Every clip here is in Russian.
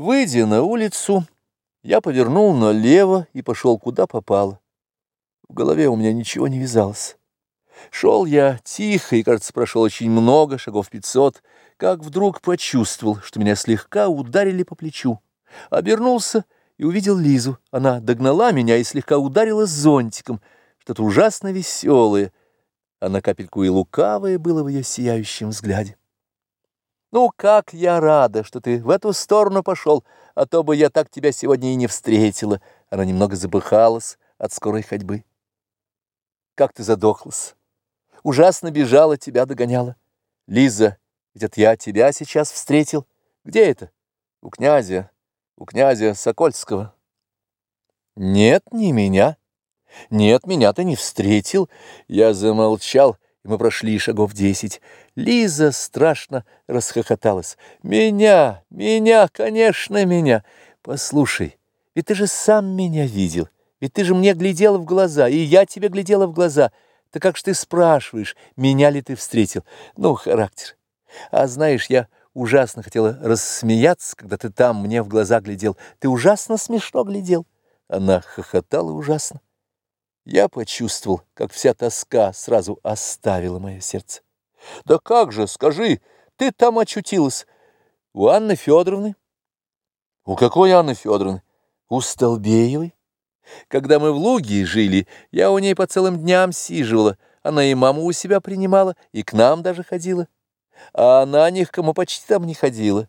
Выйдя на улицу, я повернул налево и пошел куда попало. В голове у меня ничего не вязалось. Шел я тихо и, кажется, прошел очень много, шагов пятьсот, как вдруг почувствовал, что меня слегка ударили по плечу. Обернулся и увидел Лизу. Она догнала меня и слегка ударила зонтиком, что-то ужасно веселое, а на капельку и лукавое было в ее сияющем взгляде. Ну, как я рада, что ты в эту сторону пошел, а то бы я так тебя сегодня и не встретила. Она немного запыхалась от скорой ходьбы. Как ты задохлась. Ужасно бежала, тебя догоняла. Лиза, ведь это я тебя сейчас встретил. Где это? У князя, у князя Сокольского. Нет, не меня. Нет, меня ты не встретил. Я замолчал, и мы прошли шагов десять. Лиза страшно расхохоталась. «Меня, меня, конечно, меня! Послушай, ведь ты же сам меня видел, ведь ты же мне глядела в глаза, и я тебе глядела в глаза. Так как же ты спрашиваешь, меня ли ты встретил? Ну, характер. А знаешь, я ужасно хотела рассмеяться, когда ты там мне в глаза глядел. Ты ужасно смешно глядел». Она хохотала ужасно. Я почувствовал, как вся тоска сразу оставила мое сердце. Да как же, скажи, ты там очутилась? У Анны Федоровны? У какой Анны Федоровны? У Столбеевой. Когда мы в Луге жили, я у ней по целым дням сиживала. Она и маму у себя принимала, и к нам даже ходила. А она ни к кому почти там не ходила.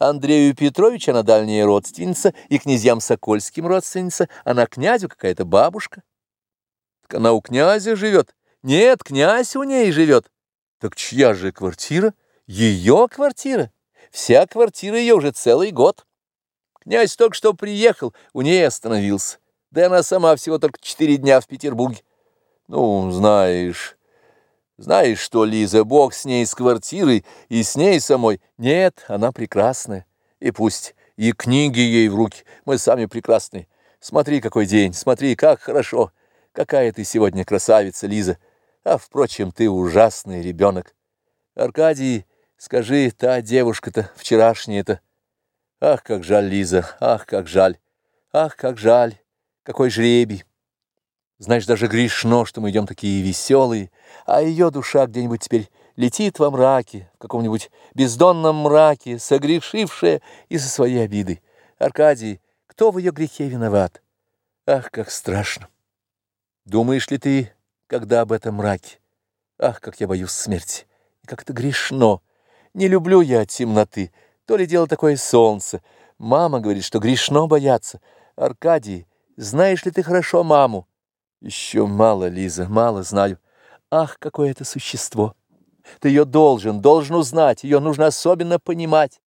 Андрею Петровичу она дальняя родственница, и князьям Сокольским родственница, она князю какая-то бабушка. Так она у князя живет. Нет, князь у ней живет. Так чья же квартира? Ее квартира. Вся квартира ее уже целый год. Князь только что приехал, у ней остановился. Да она сама всего только четыре дня в Петербурге. Ну, знаешь... Знаешь что, Лиза, Бог с ней, с квартирой, и с ней самой. Нет, она прекрасная. И пусть, и книги ей в руки, мы сами прекрасные. Смотри, какой день, смотри, как хорошо. Какая ты сегодня красавица, Лиза! А, впрочем, ты ужасный ребенок. Аркадий, скажи, та девушка-то, вчерашняя-то... Ах, как жаль, Лиза, ах, как жаль, ах, как жаль, какой жребий. Знаешь, даже грешно, что мы идем такие веселые, а ее душа где-нибудь теперь летит во мраке, в каком-нибудь бездонном мраке, согрешившая из-за своей обиды. Аркадий, кто в ее грехе виноват? Ах, как страшно! Думаешь ли ты, когда об этом мраке? Ах, как я боюсь смерти! И как это грешно! Не люблю я темноты. То ли дело такое солнце. Мама говорит, что грешно бояться. Аркадий, знаешь ли ты хорошо маму? Еще мало, Лиза, мало знаю. Ах, какое это существо! Ты ее должен, должен узнать, ее нужно особенно понимать.